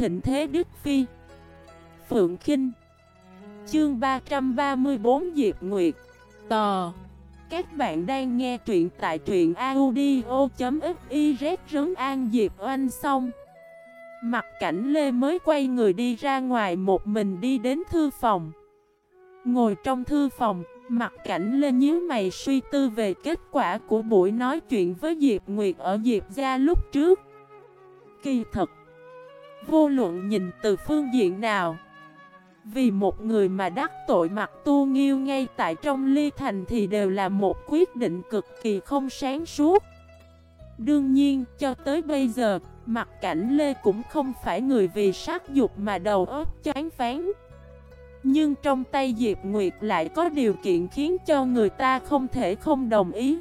thịnh thế Đức Phi. Phượng Kinh. Chương 334 Diệp Nguyệt. Tò. Các bạn đang nghe truyện tại truyện audio.xyz Rấn An Diệp Oanh xong Mặt cảnh Lê mới quay người đi ra ngoài một mình đi đến thư phòng. Ngồi trong thư phòng, mặt cảnh Lê nhíu mày suy tư về kết quả của buổi nói chuyện với Diệp Nguyệt ở Diệp gia lúc trước. Kỳ thật Vô luận nhìn từ phương diện nào Vì một người mà đắc tội mặt tu nghiêu ngay tại trong ly thành thì đều là một quyết định cực kỳ không sáng suốt. Đương nhiên, cho tới bây giờ, mặt cảnh Lê cũng không phải người vì sát dục mà đầu óc chán phán Nhưng trong tay Diệp Nguyệt lại có điều kiện khiến cho người ta không thể không đồng ý.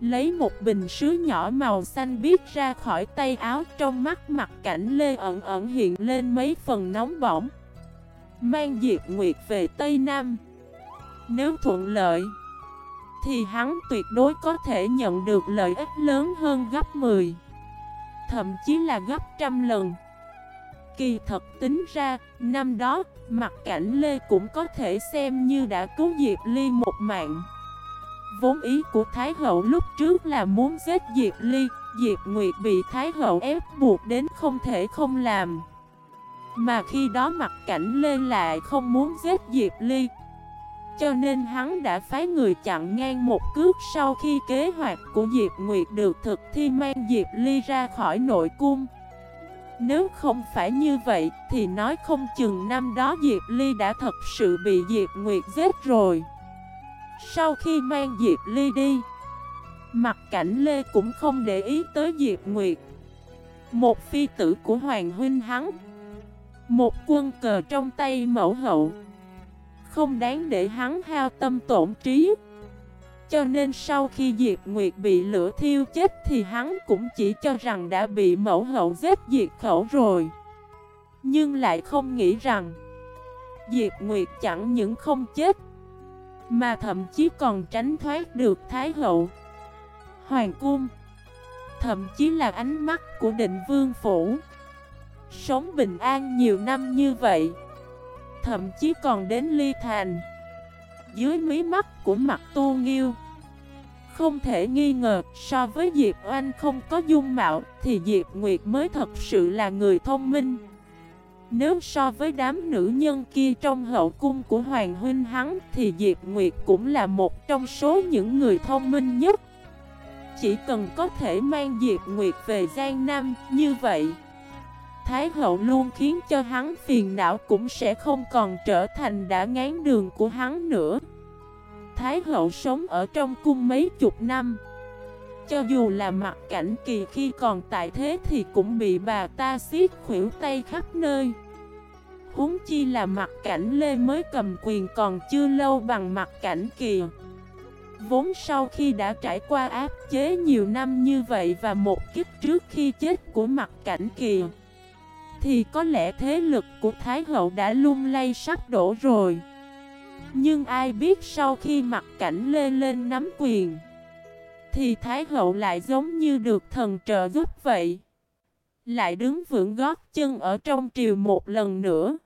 Lấy một bình sứ nhỏ màu xanh biết ra khỏi tay áo trong mắt mặt cảnh Lê ẩn ẩn hiện lên mấy phần nóng bỏng. Mang Diệp Nguyệt về Tây Nam. Nếu thuận lợi Thì hắn tuyệt đối có thể nhận được lợi ích lớn hơn gấp 10 Thậm chí là gấp trăm lần. Kỳ thật tính ra, năm đó, mặt cảnh Lê cũng có thể xem như đã cứu Diệp Ly một mạng. Vốn ý của Thái Hậu lúc trước là muốn giết Diệp Ly, Diệp Nguyệt bị Thái Hậu ép buộc đến không thể không làm. Mà khi đó mặt cảnh lên lại không muốn giết Diệp Ly. Cho nên hắn đã phái người chặn ngang một cước sau khi kế hoạch của Diệp Nguyệt được thực thi mang Diệp Ly ra khỏi nội cung. Nếu không phải như vậy thì nói không chừng năm đó Diệp Ly đã thật sự bị Diệp Nguyệt giết rồi sau khi mang Diệp Ly đi, Mặt cảnh Lê cũng không để ý tới Diệp Nguyệt. Một phi tử của Hoàng Huynh hắn, Một quân cờ trong tay mẫu hậu, Không đáng để hắn hao tâm tổn trí. Cho nên sau khi Diệp Nguyệt bị lửa thiêu chết Thì hắn cũng chỉ cho rằng đã bị mẫu hậu giết diệt khẩu rồi. Nhưng lại không nghĩ rằng Diệp Nguyệt chẳng những không chết mà thậm chí còn tránh thoát được Thái Hậu. Hoàng Cung, Thậm chí là ánh mắt của định vương phủ. Sống bình an nhiều năm như vậy, Thậm chí còn đến ly thành. Dưới mí mắt của mặt tu nghiêu, Không thể nghi ngờ so với Diệp Oanh không có dung mạo Thì Diệp Nguyệt mới thật sự là người thông minh nếu so với đám nữ nhân kia trong hậu cung của Hoàng Huynh hắn Thì Diệp Nguyệt cũng là một trong số những người thông minh nhất. Chỉ cần có thể mang Diệp Nguyệt về Giang Nam như vậy, Thái hậu luôn khiến cho hắn phiền não cũng sẽ không còn trở thành đã ngán đường của hắn nữa. Thái hậu sống ở trong cung mấy chục năm cho dù là mặt cảnh kỳ khi còn tại thế thì cũng bị bà ta xiết khuỷu tay khắp nơi Huống chi là mặt cảnh Lê mới cầm quyền còn chưa lâu bằng mặt cảnh kỳ. Vốn sau khi đã trải qua áp chế nhiều năm như vậy và một kiếp trước khi chết của mặt cảnh kỳ, Thì có lẽ thế lực của Thái Hậu đã lung lay sắp đổ rồi Nhưng ai biết sau khi mặt cảnh Lê lên nắm quyền thì Thái Hậu lại giống như được thần trợ giúp vậy. Lại đứng vững gót chân ở trong triều một lần nữa.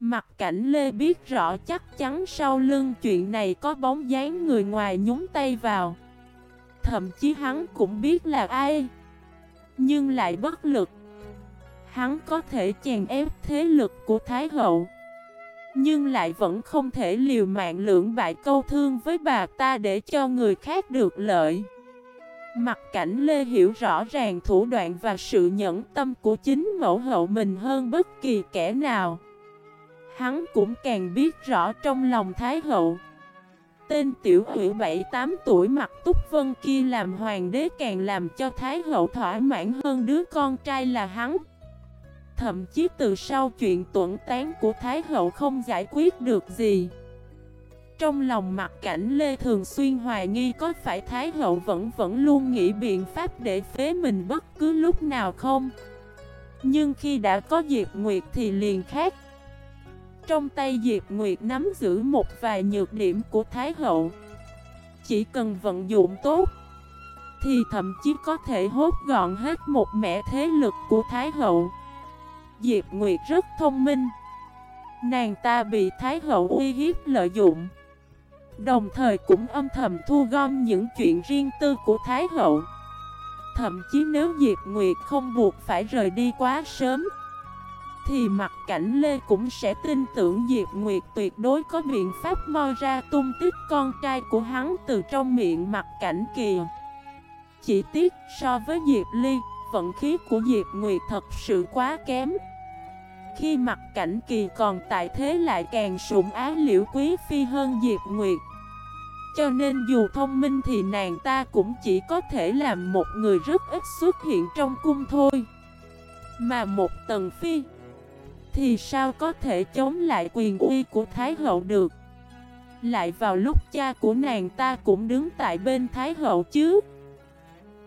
Mặt cảnh Lê biết rõ chắc chắn sau lưng chuyện này có bóng dáng người ngoài nhúng tay vào. Thậm chí hắn cũng biết là ai. Nhưng lại bất lực. Hắn có thể chèn ép thế lực của Thái Hậu. Nhưng lại vẫn không thể liều mạng lưỡng bại câu thương với bà ta để cho người khác được lợi. Mặt cảnh Lê hiểu rõ ràng thủ đoạn và sự nhẫn tâm của chính mẫu hậu mình hơn bất kỳ kẻ nào. Hắn cũng càng biết rõ trong lòng Thái Hậu. Tên tiểu hữu 7-8 tuổi mặt túc vân kia làm hoàng đế càng làm cho Thái Hậu thỏa mãn hơn đứa con trai là hắn. Thậm chí từ sau chuyện tuẩn tán của Thái Hậu không giải quyết được gì. Trong lòng mặt cảnh Lê Thường Xuyên hoài nghi có phải Thái Hậu vẫn vẫn luôn nghĩ biện pháp để phế mình bất cứ lúc nào không. Nhưng khi đã có Diệp Nguyệt thì liền khác. Trong tay Diệp Nguyệt nắm giữ một vài nhược điểm của Thái Hậu. Chỉ cần vận dụng tốt, Thì thậm chí có thể hốt gọn hết một mẻ thế lực của Thái Hậu. Diệp Nguyệt rất thông minh. Nàng ta bị Thái Hậu uy hiếp lợi dụng. Đồng thời cũng âm thầm thu gom những chuyện riêng tư của Thái Hậu. Thậm chí nếu Diệp Nguyệt không buộc phải rời đi quá sớm Thì mặt cảnh Lê cũng sẽ tin tưởng Diệp Nguyệt tuyệt đối có biện pháp moi ra tung tích con trai của hắn từ trong miệng mặt cảnh kìa. Chỉ tiếc so với Diệp Ly, vận khí của Diệp Nguyệt thật sự quá kém. Khi mặt cảnh kỳ còn tại thế lại càng sủng á liễu quý phi hơn Diệp Nguyệt cho nên dù thông minh thì nàng ta cũng chỉ có thể làm một người rất ít xuất hiện trong cung thôi. Mà một tần phi, Thì sao có thể chống lại quyền uy của Thái hậu được? Lại vào lúc cha của nàng ta cũng đứng tại bên Thái hậu chứ?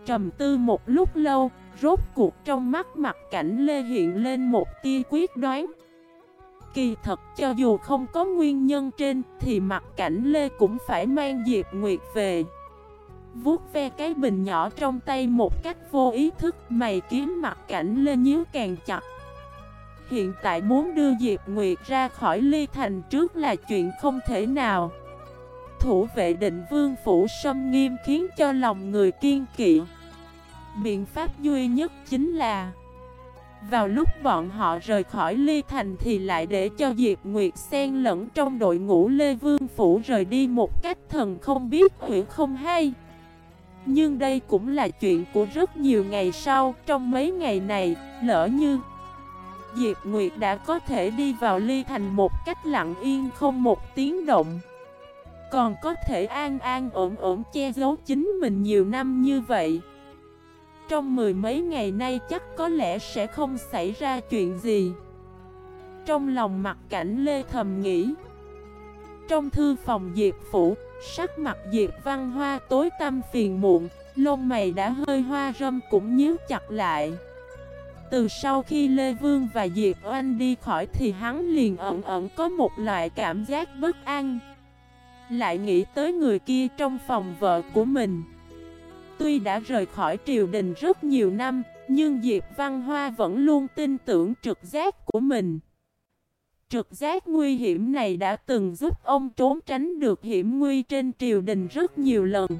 Trầm tư một lúc lâu Rốt cuộc trong mắt mặt cảnh Lê hiện lên một tia quyết đoán. Kỳ thật cho dù không có nguyên nhân trên, thì mặt cảnh Lê cũng phải mang Diệp Nguyệt về. Vuốt ve cái bình nhỏ trong tay một cách vô ý thức, Mày kiếm mặt cảnh Lê nhíu càng chặt. Hiện tại muốn đưa Diệp Nguyệt ra khỏi ly thành trước là chuyện không thể nào. Thủ vệ định vương phủ xâm nghiêm khiến cho lòng người kiên kỵ. Biện pháp duy nhất chính là vào lúc bọn họ rời khỏi Ly Thành thì lại để cho Diệp Nguyệt xen lẫn trong đội ngũ Lê Vương Phủ rời đi một cách thần không biết huyện không hay. Nhưng đây cũng là chuyện của rất nhiều ngày sau, trong mấy ngày này, lỡ như Diệp Nguyệt đã có thể đi vào Ly Thành một cách lặng yên không một tiếng động. Còn có thể an an ổn ổn che giấu chính mình nhiều năm như vậy. Trong mười mấy ngày nay chắc có lẽ sẽ không xảy ra chuyện gì. Trong lòng mặt cảnh Lê thầm nghĩ. Trong thư phòng Diệp Phủ, Sắc mặt Diệp Văn Hoa tối tăm phiền muộn, Lông mày đã hơi hoa râm cũng nhíu chặt lại. Từ sau khi Lê Vương và Diệp Oanh đi khỏi Thì hắn liền ẩn ẩn có một loại cảm giác bất an. Lại nghĩ tới người kia trong phòng vợ của mình. Tuy đã rời khỏi triều đình rất nhiều năm, nhưng Diệp Văn Hoa vẫn luôn tin tưởng trực giác của mình. Trực giác nguy hiểm này đã từng giúp ông trốn tránh được hiểm nguy trên triều đình rất nhiều lần.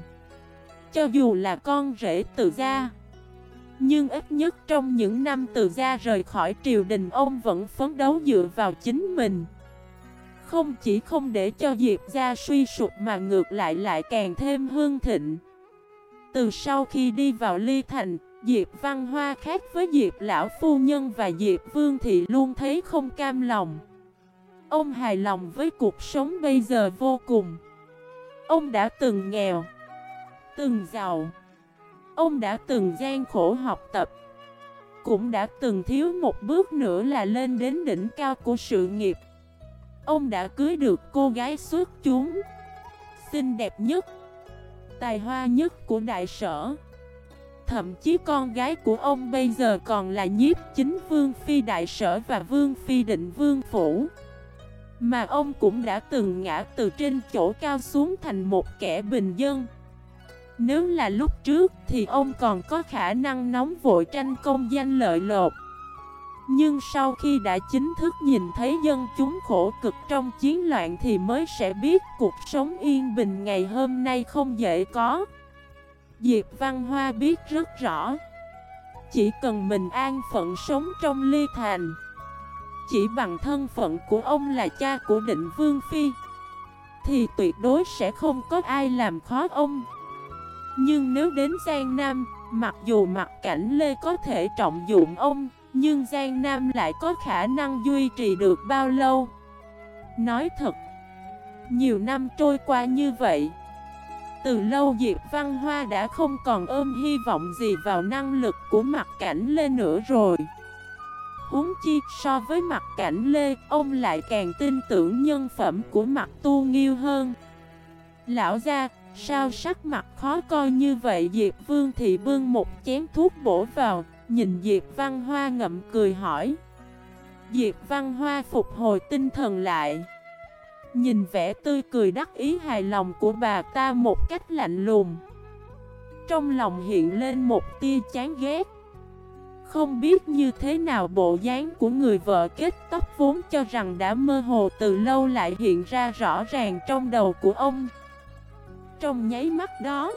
Cho dù là con rể từ gia, nhưng ít nhất trong những năm từ gia rời khỏi triều đình ông vẫn phấn đấu dựa vào chính mình. Không chỉ không để cho Diệp gia suy sụp mà ngược lại lại càng thêm hương thịnh. Từ sau khi đi vào Ly Thành, Diệp Văn Hoa khác với Diệp Lão Phu Nhân và Diệp Vương thì luôn thấy không cam lòng. Ông hài lòng với cuộc sống bây giờ vô cùng. Ông đã từng nghèo, từng giàu. Ông đã từng gian khổ học tập. Cũng đã từng thiếu một bước nữa là lên đến đỉnh cao của sự nghiệp. Ông đã cưới được cô gái xuất chúng, xinh đẹp nhất tài hoa nhất của đại sở. Thậm chí con gái của ông bây giờ còn là nhiếp chính vương phi đại sở và vương phi định vương phủ. Mà ông cũng đã từng ngã từ trên chỗ cao xuống thành một kẻ bình dân. Nếu là lúc trước thì ông còn có khả năng nóng vội tranh công danh lợi lột nhưng sau khi đã chính thức nhìn thấy dân chúng khổ cực trong chiến loạn thì mới sẽ biết cuộc sống yên bình ngày hôm nay không dễ có. Diệp Văn Hoa biết rất rõ. Chỉ cần mình an phận sống trong ly thành. Chỉ bằng thân phận của ông là cha của định Vương Phi. Thì tuyệt đối sẽ không có ai làm khó ông. Nhưng nếu đến Giang Nam, mặc dù mặt cảnh Lê có thể trọng dụng ông, nhưng Giang Nam lại có khả năng duy trì được bao lâu? Nói thật, nhiều năm trôi qua như vậy Từ lâu Diệp Văn Hoa đã không còn ôm hy vọng gì vào năng lực của mặt cảnh Lê nữa rồi. Huống chi so với mặt cảnh Lê, ông lại càng tin tưởng nhân phẩm của mặt tu nghiêu hơn. Lão gia, sao sắc mặt khó coi như vậy? Diệp Vương thì bưng một chén thuốc bổ vào. Nhìn Diệp Văn Hoa ngậm cười hỏi. Diệp Văn Hoa phục hồi tinh thần lại. Nhìn vẻ tươi cười đắc ý hài lòng của bà ta một cách lạnh lùng. Trong lòng hiện lên một tia chán ghét. Không biết như thế nào bộ dáng của người vợ kết tóc vốn cho rằng đã mơ hồ từ lâu lại hiện ra rõ ràng trong đầu của ông. Trong nháy mắt đó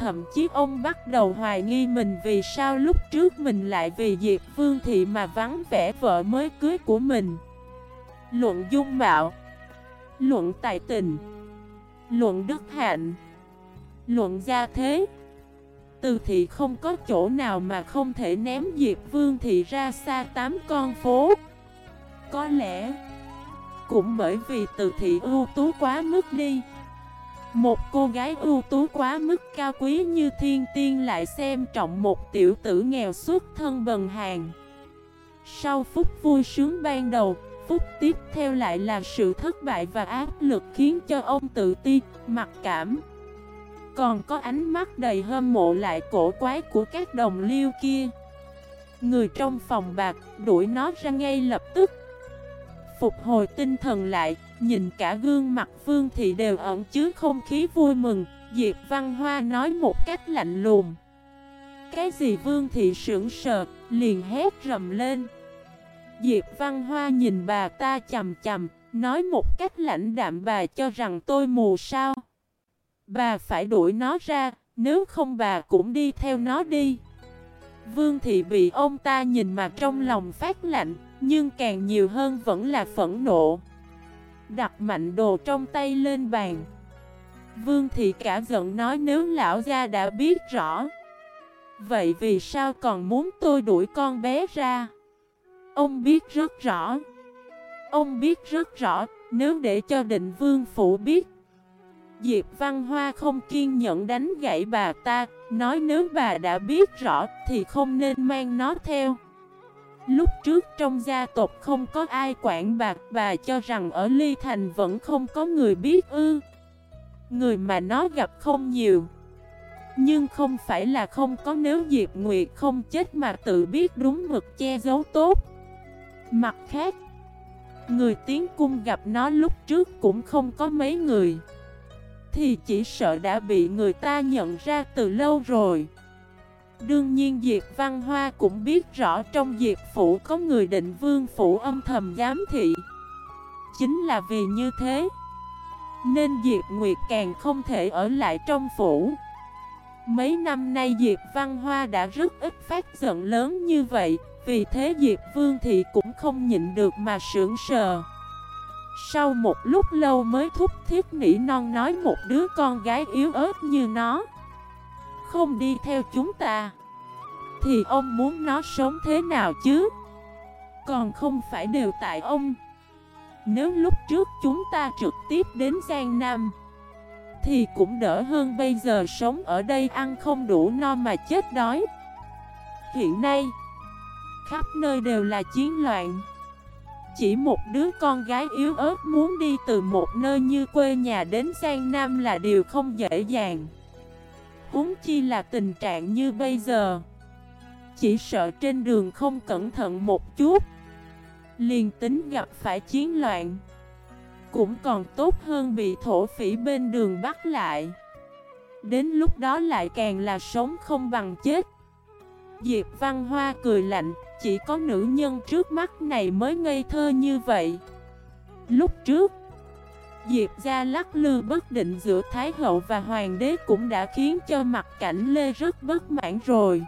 Thậm chí ông bắt đầu hoài nghi mình vì sao lúc trước mình lại vì Diệp Vương Thị mà vắng vẻ vợ mới cưới của mình. Luận dung mạo, Luận tài tình, Luận đức hạnh, Luận gia thế. Từ thị không có chỗ nào mà không thể ném Diệp Vương Thị ra xa tám con phố. Có lẽ Cũng bởi vì từ thị ưu tú quá mức đi một cô gái ưu tú quá mức cao quý như thiên tiên lại xem trọng một tiểu tử nghèo xuất thân bần hàng. Sau phút vui sướng ban đầu, phút tiếp theo lại là sự thất bại và áp lực khiến cho ông tự ti, mặc cảm. Còn có ánh mắt đầy hâm mộ lại cổ quái của các đồng liêu kia. Người trong phòng bạc đuổi nó ra ngay lập tức. Phục hồi tinh thần lại, Nhìn cả gương mặt Vương Thị đều ẩn chứa không khí vui mừng. Diệp Văn Hoa nói một cách lạnh lùng. Cái gì Vương Thị sững sờ, liền hét rầm lên. Diệp Văn Hoa nhìn bà ta chầm chầm Nói một cách lãnh đạm, bà cho rằng tôi mù sao? Bà phải đuổi nó ra, Nếu không bà cũng đi theo nó đi. Vương Thị bị ông ta nhìn mà trong lòng phát lạnh, Nhưng càng nhiều hơn vẫn là phẫn nộ. Đặt mạnh đồ trong tay lên bàn. Vương thị cả giận nói nếu lão gia đã biết rõ. Vậy vì sao còn muốn tôi đuổi con bé ra? Ông biết rất rõ. Ông biết rất rõ, Nếu để cho định vương phủ biết. Diệp Văn Hoa không kiên nhẫn đánh gãy bà ta, Nói nếu bà đã biết rõ Thì không nên mang nó theo. Lúc trước trong gia tộc không có ai quản bạc, bà cho rằng ở Ly Thành vẫn không có người biết ư. Người mà nó gặp không nhiều. Nhưng không phải là không có nếu Diệp Nguyệt không chết mà tự biết đúng mực che giấu tốt. Mặt khác, Người tiến cung gặp nó lúc trước cũng không có mấy người. Thì chỉ sợ đã bị người ta nhận ra từ lâu rồi. Đương nhiên Diệp Văn Hoa cũng biết rõ trong Diệp Phủ có người định vương phủ âm thầm giám thị. Chính là vì như thế, Nên Diệp Nguyệt càng không thể ở lại trong phủ. Mấy năm nay Diệp Văn Hoa đã rất ít phát giận lớn như vậy, Vì thế Diệp Vương Thị cũng không nhịn được mà sưởng sờ. Sau một lúc lâu mới thúc thiết nỉ non nói một đứa con gái yếu ớt như nó không đi theo chúng ta. Thì ông muốn nó sống thế nào chứ? Còn không phải đều tại ông. Nếu lúc trước chúng ta trực tiếp đến Giang Nam, Thì cũng đỡ hơn bây giờ sống ở đây ăn không đủ no mà chết đói. Hiện nay, Khắp nơi đều là chiến loạn. Chỉ một đứa con gái yếu ớt muốn đi từ một nơi như quê nhà đến Giang Nam là điều không dễ dàng huống chi là tình trạng như bây giờ. Chỉ sợ trên đường không cẩn thận một chút. Liền tính gặp phải chiến loạn, Cũng còn tốt hơn bị thổ phỉ bên đường bắt lại. Đến lúc đó lại càng là sống không bằng chết. Diệp Văn Hoa cười lạnh, Chỉ có nữ nhân trước mắt này mới ngây thơ như vậy. Lúc trước Diệp gia lắc lư bất định giữa Thái hậu và Hoàng đế cũng đã khiến cho mặt cảnh Lê rất bất mãn rồi.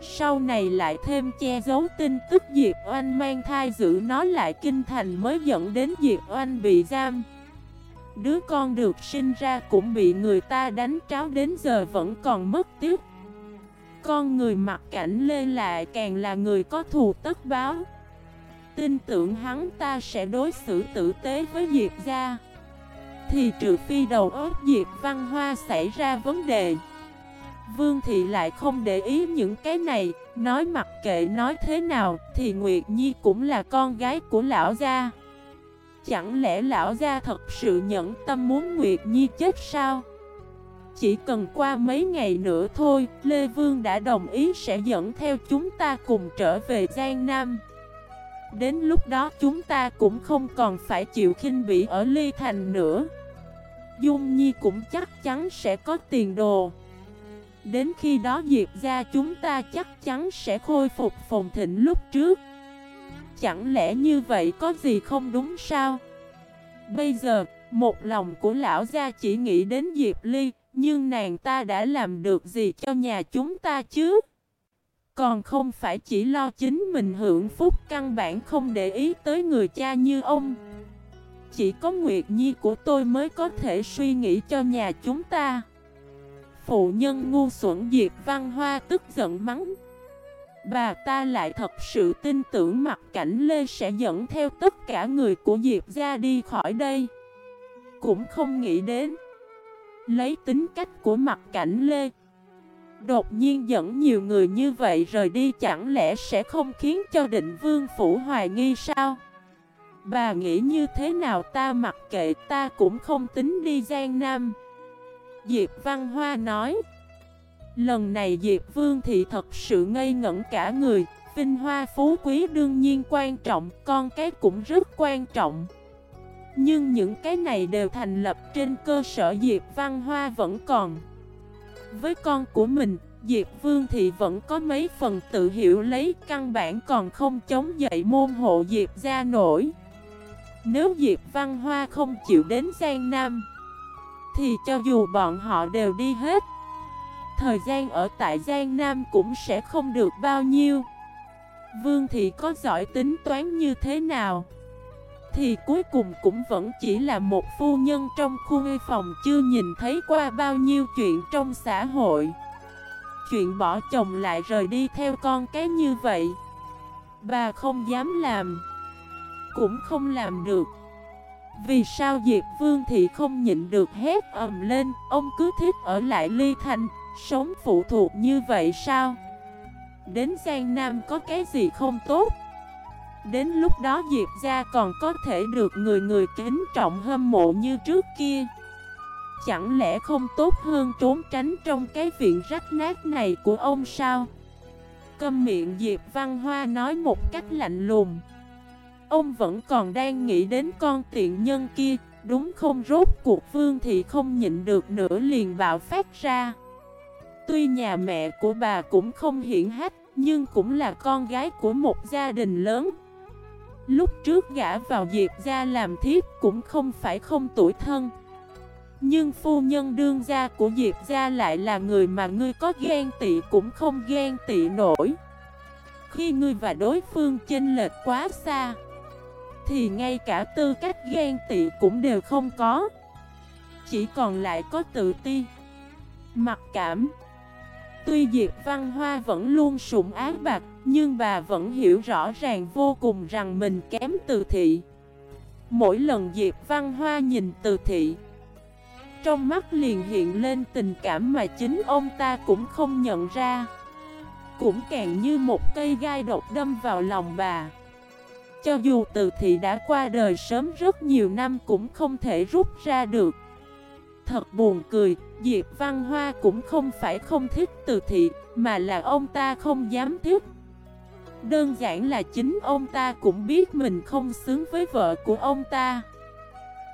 Sau này lại thêm che giấu tin tức Diệp Oanh mang thai giữ nó lại kinh thành mới dẫn đến Diệp Oanh bị giam. Đứa con được sinh ra cũng bị người ta đánh tráo đến giờ vẫn còn mất tiếc. Con người mặt cảnh Lê lại càng là người có thù tất báo. Tin tưởng hắn ta sẽ đối xử tử tế với Diệp gia. Thì trừ phi đầu óc Diệp Văn Hoa xảy ra vấn đề, Vương Thị lại không để ý những cái này. Nói mặc kệ nói thế nào Thì Nguyệt Nhi cũng là con gái của lão gia. Chẳng lẽ lão gia thật sự nhẫn tâm muốn Nguyệt Nhi chết sao? Chỉ cần qua mấy ngày nữa thôi, Lê Vương đã đồng ý sẽ dẫn theo chúng ta cùng trở về Giang Nam. Đến lúc đó chúng ta cũng không còn phải chịu khinh bỉ ở Ly Thành nữa Dung Nhi cũng chắc chắn sẽ có tiền đồ Đến khi đó Diệp ra chúng ta chắc chắn sẽ khôi phục phồn thịnh lúc trước Chẳng lẽ như vậy có gì không đúng sao? Bây giờ, một lòng của lão gia chỉ nghĩ đến Diệp Ly Nhưng nàng ta đã làm được gì cho nhà chúng ta chứ? Còn không phải chỉ lo chính mình hưởng phúc, căn bản không để ý tới người cha như ông. Chỉ có Nguyệt Nhi của tôi mới có thể suy nghĩ cho nhà chúng ta. Phụ nhân ngu xuẩn Diệp Văn Hoa tức giận mắng. Bà ta lại thật sự tin tưởng mặt cảnh Lê sẽ dẫn theo tất cả người của Diệp ra đi khỏi đây. Cũng không nghĩ đến. Lấy tính cách của mặt cảnh Lê Đột nhiên dẫn nhiều người như vậy rời đi chẳng lẽ sẽ không khiến cho định vương phủ hoài nghi sao? Bà nghĩ như thế nào ta mặc kệ, ta cũng không tính đi Giang Nam. Diệp Văn Hoa nói, Lần này Diệp Vương thì thật sự ngây ngẩn cả người. Vinh hoa phú quý đương nhiên quan trọng, Con cái cũng rất quan trọng. Nhưng những cái này đều thành lập trên cơ sở Diệp Văn Hoa vẫn còn với con của mình, Diệp Vương thì vẫn có mấy phần tự hiểu lấy căn bản còn không chống dậy môn hộ Diệp ra nổi. Nếu Diệp Văn Hoa không chịu đến Giang Nam, thì cho dù bọn họ đều đi hết, thời gian ở tại Giang Nam cũng sẽ không được bao nhiêu. Vương thì có giỏi tính toán như thế nào? Thì cuối cùng cũng vẫn chỉ là một phu nhân trong khu ngây phòng chưa nhìn thấy qua bao nhiêu chuyện trong xã hội. Chuyện bỏ chồng lại rời đi theo con cái như vậy, Bà không dám làm, Cũng không làm được. Vì sao Diệp Vương thì không nhịn được hét ầm lên, Ông cứ thích ở lại ly thành, Sống phụ thuộc như vậy sao? Đến Giang Nam có cái gì không tốt? Đến lúc đó Diệp gia còn có thể được người người kính trọng hâm mộ như trước kia. Chẳng lẽ không tốt hơn trốn tránh trong cái viện rách nát này của ông sao? Câm miệng Diệp Văn Hoa nói một cách lạnh lùng. Ông vẫn còn đang nghĩ đến con tiện nhân kia, Đúng không? Rốt cuộc vương thì không nhịn được nữa liền bạo phát ra. Tuy nhà mẹ của bà cũng không hiển hách, Nhưng cũng là con gái của một gia đình lớn. Lúc trước gã vào Diệp gia làm thiếp cũng không phải không tuổi thân. Nhưng phu nhân đương gia của Diệp gia lại là người mà ngươi có ghen tị cũng không ghen tị nổi. Khi ngươi và đối phương chênh lệch quá xa, Thì ngay cả tư cách ghen tị cũng đều không có. Chỉ còn lại có tự ti, Mặc cảm. Tuy Diệp Văn Hoa vẫn luôn sủng ái bạc, nhưng bà vẫn hiểu rõ ràng vô cùng rằng mình kém từ thị. Mỗi lần Diệp Văn Hoa nhìn từ thị, trong mắt liền hiện lên tình cảm mà chính ông ta cũng không nhận ra. Cũng càng như một cây gai độc đâm vào lòng bà. Cho dù từ thị đã qua đời sớm rất nhiều năm cũng không thể rút ra được. Thật buồn cười, Diệp Văn Hoa cũng không phải không thích từ thị, mà là ông ta không dám thích. Đơn giản là chính ông ta cũng biết mình không xứng với vợ của ông ta.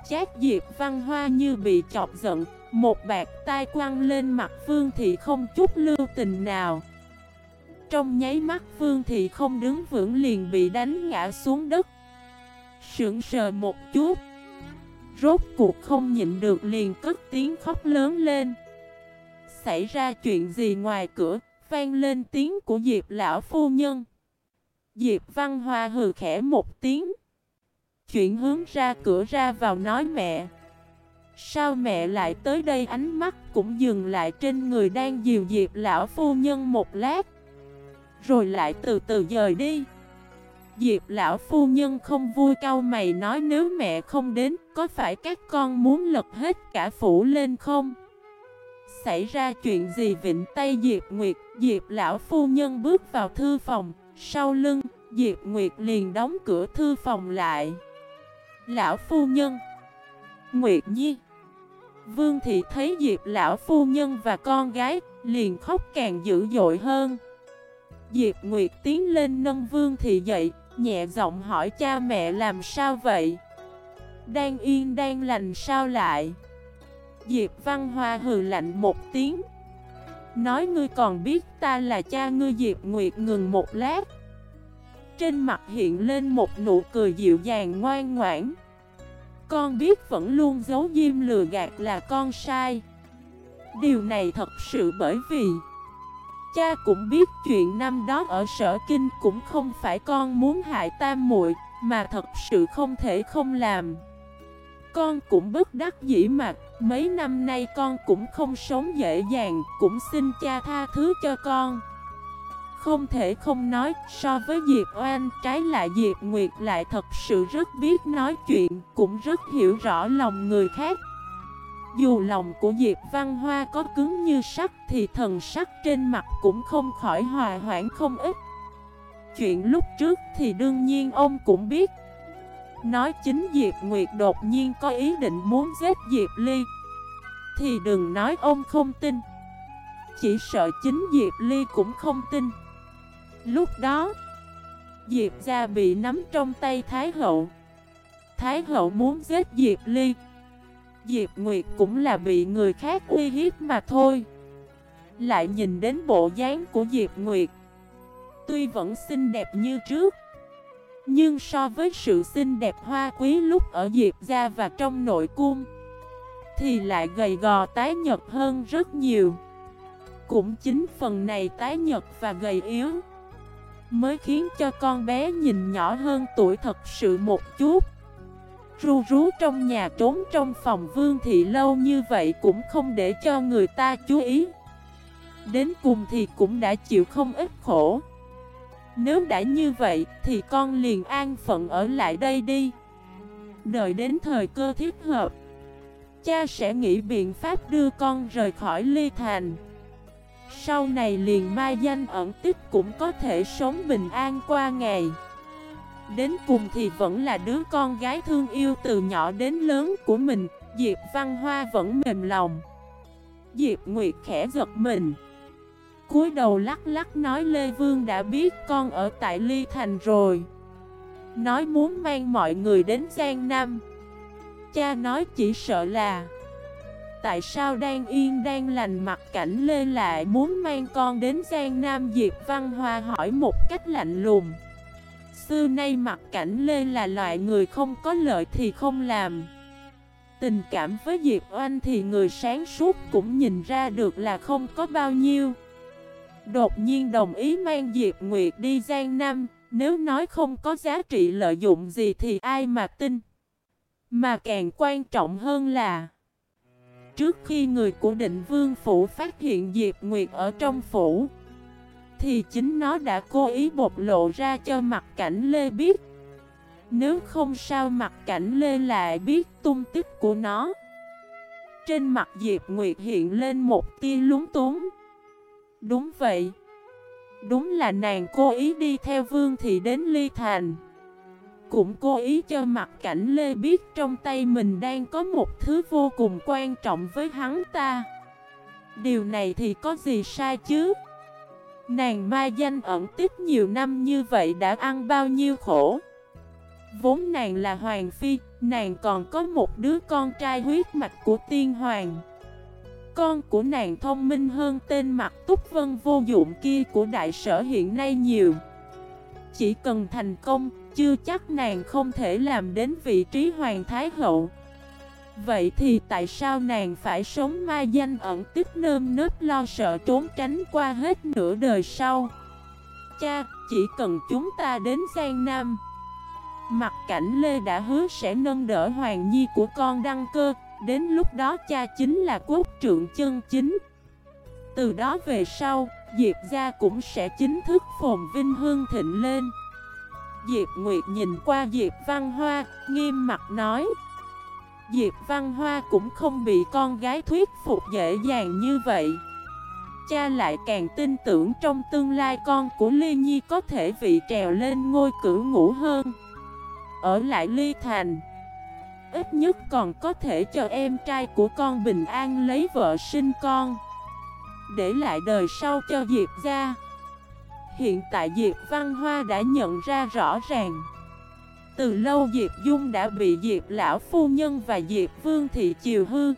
Chát Diệp Văn Hoa như bị chọc giận, một bạc tai quăng lên mặt Vương Thị không chút lưu tình nào. Trong nháy mắt Vương Thị không đứng vững liền bị đánh ngã xuống đất. Sững sờ một chút. Rốt cuộc không nhịn được liền cất tiếng khóc lớn lên. Xảy ra chuyện gì ngoài cửa, Vang lên tiếng của Diệp lão phu nhân. Diệp văn hoa hừ khẽ một tiếng. Chuyện hướng ra cửa ra vào nói mẹ. Sao mẹ lại tới đây? Ánh mắt cũng dừng lại trên người đang dìu Diệp lão phu nhân một lát. Rồi lại từ từ dời đi. Diệp lão phu nhân không vui cau mày nói nếu mẹ không đến, có phải các con muốn lật hết cả phủ lên không? Xảy ra chuyện gì vịnh tay Diệp Nguyệt, Diệp lão phu nhân bước vào thư phòng, sau lưng, Diệp Nguyệt liền đóng cửa thư phòng lại. Lão phu nhân Nguyệt Nhi Vương thị thấy Diệp lão phu nhân và con gái, liền khóc càng dữ dội hơn. Diệp Nguyệt tiến lên nâng Vương thị dậy, Nhẹ giọng hỏi cha mẹ làm sao vậy? Đang yên, đang lành sao lại? Diệp Văn Hoa hừ lạnh một tiếng. Nói ngươi còn biết ta là cha ngươi Diệp Nguyệt ngừng một lát. Trên mặt hiện lên một nụ cười dịu dàng ngoan ngoãn. Con biết vẫn luôn giấu diêm lừa gạt là con sai. Điều này thật sự bởi vì Cha cũng biết chuyện năm đó ở sở kinh cũng không phải con muốn hại tam muội, Mà thật sự không thể không làm. Con cũng bất đắc dĩ mà, Mấy năm nay con cũng không sống dễ dàng, Cũng xin cha tha thứ cho con. Không thể không nói, So với Diệp Oan Trái lại Diệp Nguyệt lại thật sự rất biết nói chuyện, Cũng rất hiểu rõ lòng người khác dù lòng của Diệp Văn Hoa có cứng như sắt thì thần sắc trên mặt cũng không khỏi hòa hoãn không ít. Chuyện lúc trước thì đương nhiên ông cũng biết. Nói chính Diệp Nguyệt đột nhiên có ý định muốn giết Diệp Ly. Thì đừng nói ông không tin. Chỉ sợ chính Diệp Ly cũng không tin. Lúc đó, Diệp gia bị nắm trong tay Thái Hậu. Thái Hậu muốn giết Diệp Ly. Diệp Nguyệt cũng là bị người khác uy hiếp mà thôi. Lại nhìn đến bộ dáng của Diệp Nguyệt, Tuy vẫn xinh đẹp như trước, Nhưng so với sự xinh đẹp hoa quý lúc ở Diệp gia và trong nội cung, Thì lại gầy gò tái nhật hơn rất nhiều. Cũng chính phần này tái nhật và gầy yếu, Mới khiến cho con bé nhìn nhỏ hơn tuổi thật sự một chút ru rú trong nhà, trốn trong phòng vương thị lâu như vậy cũng không để cho người ta chú ý. Đến cùng thì cũng đã chịu không ít khổ. Nếu đã như vậy thì con liền an phận ở lại đây đi. Đợi đến thời cơ thiết hợp, Cha sẽ nghĩ biện pháp đưa con rời khỏi ly thành. Sau này liền mai danh ẩn tích cũng có thể sống bình an qua ngày. Đến cùng thì vẫn là đứa con gái thương yêu từ nhỏ đến lớn của mình. Diệp Văn Hoa vẫn mềm lòng. Diệp Nguyệt khẽ giật mình. Cúi đầu lắc lắc nói, Lê Vương đã biết con ở tại Ly Thành rồi. Nói muốn mang mọi người đến Giang Nam. Cha nói chỉ sợ là, Tại sao đang yên, đang lành mặt cảnh Lê lại muốn mang con đến Giang Nam? Diệp Văn Hoa hỏi một cách lạnh lùng. Xưa nay mặt cảnh Lê là loại người không có lợi thì không làm. Tình cảm với Diệp Oanh thì người sáng suốt cũng nhìn ra được là không có bao nhiêu. Đột nhiên đồng ý mang Diệp Nguyệt đi Giang Nam, Nếu nói không có giá trị lợi dụng gì thì ai mà tin? Mà càng quan trọng hơn là, Trước khi người của định vương phủ phát hiện Diệp Nguyệt ở trong phủ thì chính nó đã cố ý bộc lộ ra cho mặt cảnh Lê biết. Nếu không sao mặt cảnh Lê lại biết tung tích của nó. Trên mặt Diệp Nguyệt hiện lên một tia lúng túng. Đúng vậy. Đúng là nàng cố ý đi theo Vương Thị đến Ly Thành. Cũng cố ý cho mặt cảnh Lê biết trong tay mình đang có một thứ vô cùng quan trọng với hắn ta. Điều này thì có gì sai chứ? Nàng ma danh ẩn tích nhiều năm như vậy đã ăn bao nhiêu khổ? Vốn nàng là hoàng phi, Nàng còn có một đứa con trai huyết mạch của tiên hoàng. Con của nàng thông minh hơn tên mặt túc vân vô dụng kia của đại sở hiện nay nhiều. Chỉ cần thành công, Chưa chắc nàng không thể làm đến vị trí hoàng thái hậu. Vậy thì tại sao nàng phải sống ma danh ẩn tích nơm nớp lo sợ trốn tránh qua hết nửa đời sau? Cha, chỉ cần chúng ta đến Giang Nam. Mặt cảnh Lê đã hứa sẽ nâng đỡ Hoàng Nhi của con đăng cơ. Đến lúc đó cha chính là quốc trượng chân chính. Từ đó về sau, Diệp gia cũng sẽ chính thức phồn vinh hương thịnh lên. Diệp Nguyệt nhìn qua Diệp Văn Hoa, nghiêm mặt nói Diệp Văn Hoa cũng không bị con gái thuyết phục dễ dàng như vậy. Cha lại càng tin tưởng trong tương lai con của Ly Nhi có thể vị trèo lên ngôi cửu ngũ hơn. Ở lại Ly Thành, Ít nhất còn có thể cho em trai của con bình an lấy vợ sinh con. Để lại đời sau cho Diệp gia. Hiện tại Diệp Văn Hoa đã nhận ra rõ ràng từ lâu Diệp Dung đã bị Diệp Lão Phu Nhân và Diệp Vương Thị chiều hư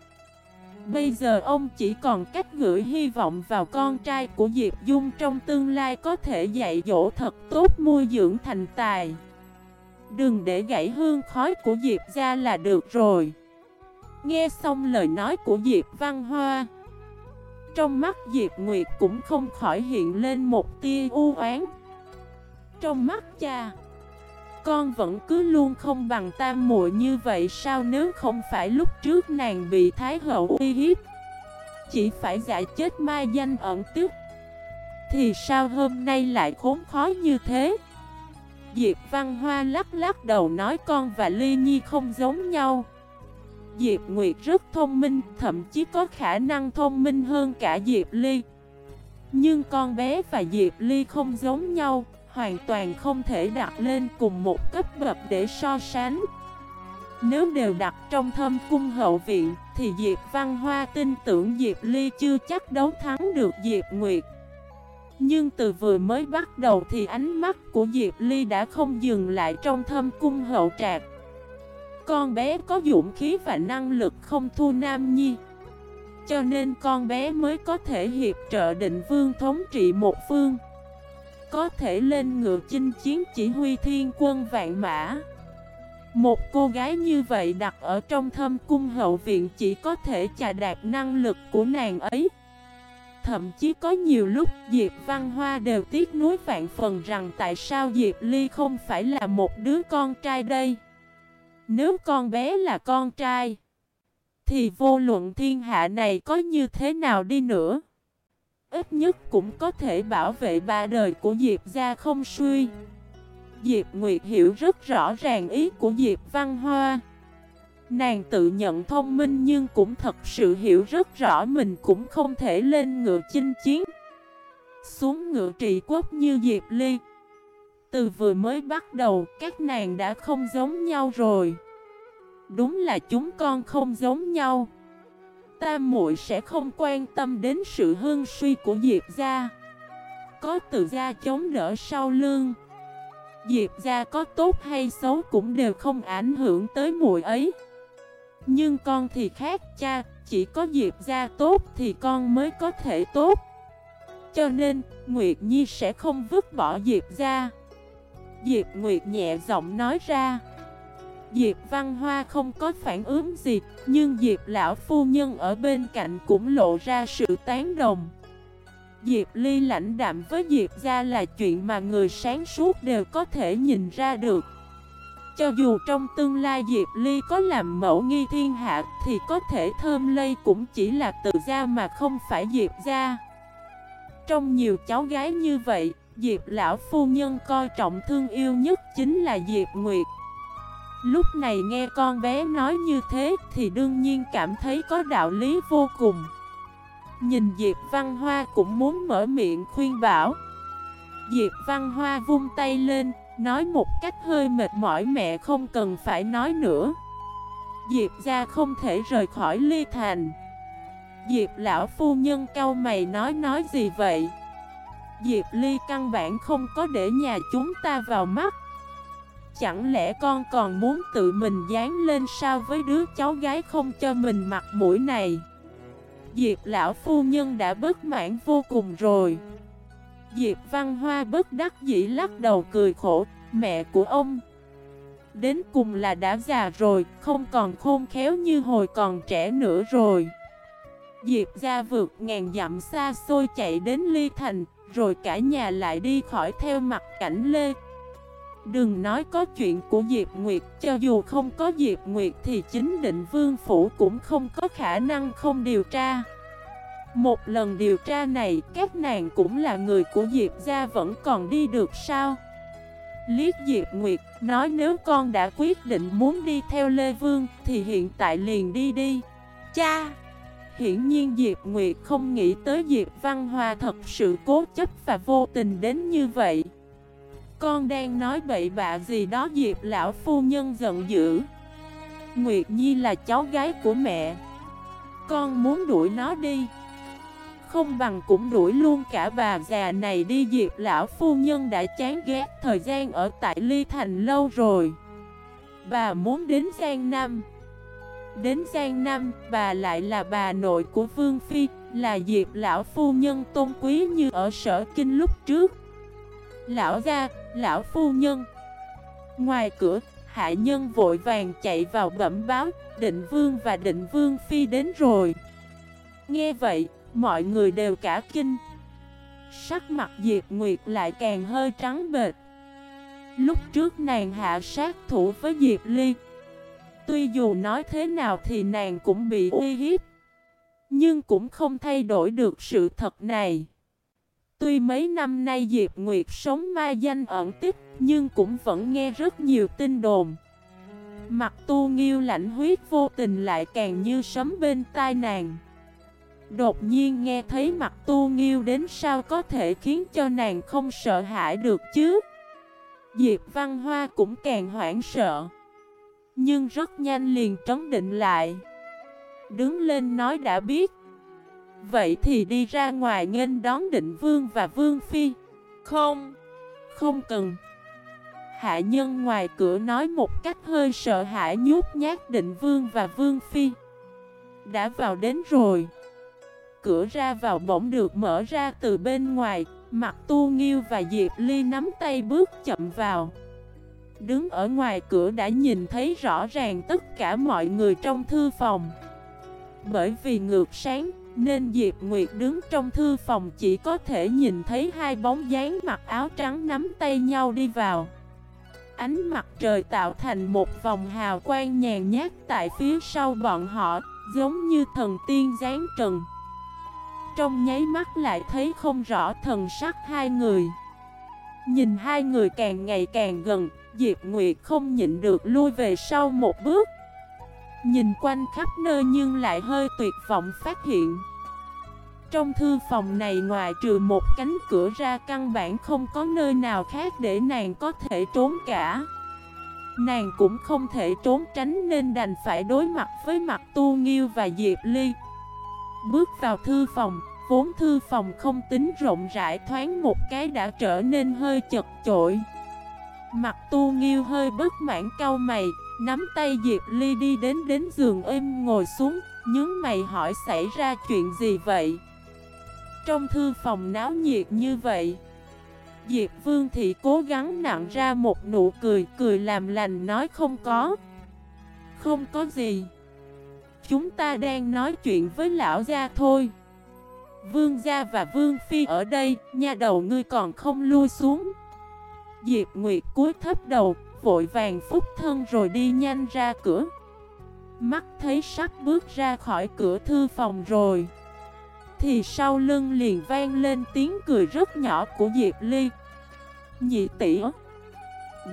Bây giờ ông chỉ còn cách gửi hy vọng vào con trai của Diệp Dung trong tương lai có thể dạy dỗ thật tốt nuôi dưỡng thành tài. Đừng để gãy hương khói của Diệp ra là được rồi. Nghe xong lời nói của Diệp Văn Hoa, Trong mắt Diệp Nguyệt cũng không khỏi hiện lên một tia u oán Trong mắt cha con vẫn cứ luôn không bằng tam muội như vậy sao nếu không phải lúc trước nàng bị Thái hậu uy hiếp? Chỉ phải giả chết mai danh ẩn tức. Thì sao hôm nay lại khốn khó như thế? Diệp Văn Hoa lắc lắc đầu nói con và Ly Nhi không giống nhau. Diệp Nguyệt rất thông minh, thậm chí có khả năng thông minh hơn cả Diệp Ly. Nhưng con bé và Diệp Ly không giống nhau, hoàn toàn không thể đặt lên cùng một cấp bậc để so sánh. Nếu đều đặt trong thâm cung hậu viện, thì Diệp Văn Hoa tin tưởng Diệp Ly chưa chắc đấu thắng được Diệp Nguyệt. Nhưng từ vừa mới bắt đầu thì ánh mắt của Diệp Ly đã không dừng lại trong thâm cung hậu trạc. Con bé có dũng khí và năng lực không thua Nam Nhi Cho nên con bé mới có thể hiệp trợ định vương thống trị một phương có thể lên ngựa chinh chiến chỉ huy thiên quân vạn mã. Một cô gái như vậy đặt ở trong thâm cung hậu viện chỉ có thể chà đạp năng lực của nàng ấy. Thậm chí có nhiều lúc Diệp Văn Hoa đều tiếc nuối vạn phần rằng tại sao Diệp Ly không phải là một đứa con trai đây? Nếu con bé là con trai, thì vô luận thiên hạ này có như thế nào đi nữa, ít nhất cũng có thể bảo vệ ba đời của Diệp gia không suy. Diệp Nguyệt hiểu rất rõ ràng ý của Diệp Văn Hoa. Nàng tự nhận thông minh nhưng cũng thật sự hiểu rất rõ mình cũng không thể lên ngựa chinh chiến. Xuống ngựa trị quốc như Diệp Ly. Từ vừa mới bắt đầu, các nàng đã không giống nhau rồi. Đúng là chúng con không giống nhau. Tam muội sẽ không quan tâm đến sự hương suy của Diệp gia. Có từ gia chống đỡ sau lưng. Diệp gia có tốt hay xấu cũng đều không ảnh hưởng tới muội ấy. Nhưng con thì khác cha, chỉ có Diệp gia tốt thì con mới có thể tốt. Cho nên, Nguyệt Nhi sẽ không vứt bỏ Diệp gia. Diệp Nguyệt nhẹ giọng nói ra Diệp Văn Hoa không có phản ứng gì, Nhưng Diệp Lão Phu Nhân ở bên cạnh cũng lộ ra sự tán đồng. Diệp Ly lãnh đạm với Diệp gia là chuyện mà người sáng suốt đều có thể nhìn ra được. Cho dù trong tương lai Diệp Ly có làm mẫu nghi thiên hạ Thì có thể thơm lây cũng chỉ là tự gia mà không phải Diệp gia. Trong nhiều cháu gái như vậy, Diệp lão phu nhân coi trọng thương yêu nhất chính là Diệp Nguyệt. Lúc này nghe con bé nói như thế thì đương nhiên cảm thấy có đạo lý vô cùng. Nhìn Diệp Văn Hoa cũng muốn mở miệng khuyên bảo. Diệp Văn Hoa vung tay lên, Nói một cách hơi mệt mỏi mẹ không cần phải nói nữa. Diệp ra không thể rời khỏi ly thành. Diệp lão phu nhân cau mày nói nói gì vậy? Diệp ly căn bản không có để nhà chúng ta vào mắt. Chẳng lẽ con còn muốn tự mình dán lên sao với đứa cháu gái không cho mình mặt mũi này? Diệp lão phu nhân đã bất mãn vô cùng rồi. Diệp văn hoa bất đắc dĩ lắc đầu cười khổ, Mẹ của ông, Đến cùng là đã già rồi, Không còn khôn khéo như hồi còn trẻ nữa rồi. Diệp ra vượt ngàn dặm xa xôi chạy đến Ly Thành, Rồi cả nhà lại đi khỏi theo mặt cảnh Lê. Đừng nói có chuyện của Diệp Nguyệt, Cho dù không có Diệp Nguyệt Thì chính định vương phủ cũng không có khả năng không điều tra. Một lần điều tra này, Các nàng cũng là người của Diệp gia vẫn còn đi được sao? Liết Diệp Nguyệt, nói nếu con đã quyết định muốn đi theo Lê Vương Thì hiện tại liền đi đi. Cha! Hiển nhiên Diệp Nguyệt không nghĩ tới Diệp Văn Hòa thật sự cố chấp và vô tình đến như vậy con đang nói bậy bạ gì đó Diệp lão phu nhân giận dữ. Nguyệt Nhi là cháu gái của mẹ. Con muốn đuổi nó đi. Không bằng cũng đuổi luôn cả bà già này đi. Diệp lão phu nhân đã chán ghét thời gian ở tại Ly Thành lâu rồi. Bà muốn đến Giang Nam. Đến Giang Nam, bà lại là bà nội của Vương Phi, là Diệp lão phu nhân tôn quý như ở sở kinh lúc trước. Lão gia, lão phu nhân. Ngoài cửa, hạ nhân vội vàng chạy vào bẩm báo, định vương và định vương phi đến rồi. Nghe vậy, mọi người đều cả kinh. Sắc mặt Diệp Nguyệt lại càng hơi trắng bệt. Lúc trước nàng hạ sát thủ với Diệp Ly. Tuy dù nói thế nào thì nàng cũng bị uy hiếp. Nhưng cũng không thay đổi được sự thật này. Tuy mấy năm nay Diệp Nguyệt sống ma danh ẩn tích, nhưng cũng vẫn nghe rất nhiều tin đồn. Mặt tu nghiêu lạnh huyết vô tình lại càng như sấm bên tai nàng. Đột nhiên nghe thấy mặt tu nghiêu đến sao có thể khiến cho nàng không sợ hãi được chứ. Diệp Văn Hoa cũng càng hoảng sợ. Nhưng rất nhanh liền trấn định lại. Đứng lên nói đã biết. Vậy thì đi ra ngoài nghênh đón định vương và vương phi. Không. Không cần. Hạ nhân ngoài cửa nói một cách hơi sợ hãi nhút nhát định vương và vương phi. Đã vào đến rồi. Cửa ra vào bỗng được mở ra từ bên ngoài. Mặt tu nghiêu và Diệp Ly nắm tay bước chậm vào. Đứng ở ngoài cửa đã nhìn thấy rõ ràng tất cả mọi người trong thư phòng. Bởi vì ngược sáng nên Diệp Nguyệt đứng trong thư phòng chỉ có thể nhìn thấy hai bóng dáng mặc áo trắng nắm tay nhau đi vào. Ánh mặt trời tạo thành một vòng hào quang nhàn nhát tại phía sau bọn họ, Giống như thần tiên giáng trần. Trong nháy mắt lại thấy không rõ thần sắc hai người. Nhìn hai người càng ngày càng gần, Diệp Nguyệt không nhịn được lui về sau một bước. Nhìn quanh khắp nơi nhưng lại hơi tuyệt vọng phát hiện. Trong thư phòng này ngoài trừ một cánh cửa ra căn bản không có nơi nào khác để nàng có thể trốn cả. Nàng cũng không thể trốn tránh nên đành phải đối mặt với mặt tu nghiêu và Diệp Ly. Bước vào thư phòng, vốn thư phòng không tính rộng rãi thoáng một cái đã trở nên hơi chật chội. Mặt tu nghiêu hơi bất mãn cau mày Nắm tay Diệp Ly đi đến đến giường êm ngồi xuống, Nhướng mày hỏi xảy ra chuyện gì vậy? Trong thư phòng náo nhiệt như vậy, Diệp Vương thì cố gắng nặng ra một nụ cười Cười làm lành nói không có. Không có gì. Chúng ta đang nói chuyện với lão gia thôi. Vương gia và Vương Phi ở đây, Nhà đầu ngươi còn không lui xuống. Diệp Nguyệt cúi thấp đầu vội vàng phúc thân rồi đi nhanh ra cửa. Mắt thấy sắp bước ra khỏi cửa thư phòng rồi, Thì sau lưng liền vang lên tiếng cười rất nhỏ của Diệp Ly. Nhị tỷ,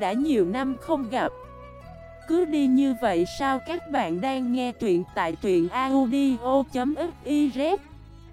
Đã nhiều năm không gặp, Cứ đi như vậy sao các bạn đang nghe truyện tại truyện audio.fif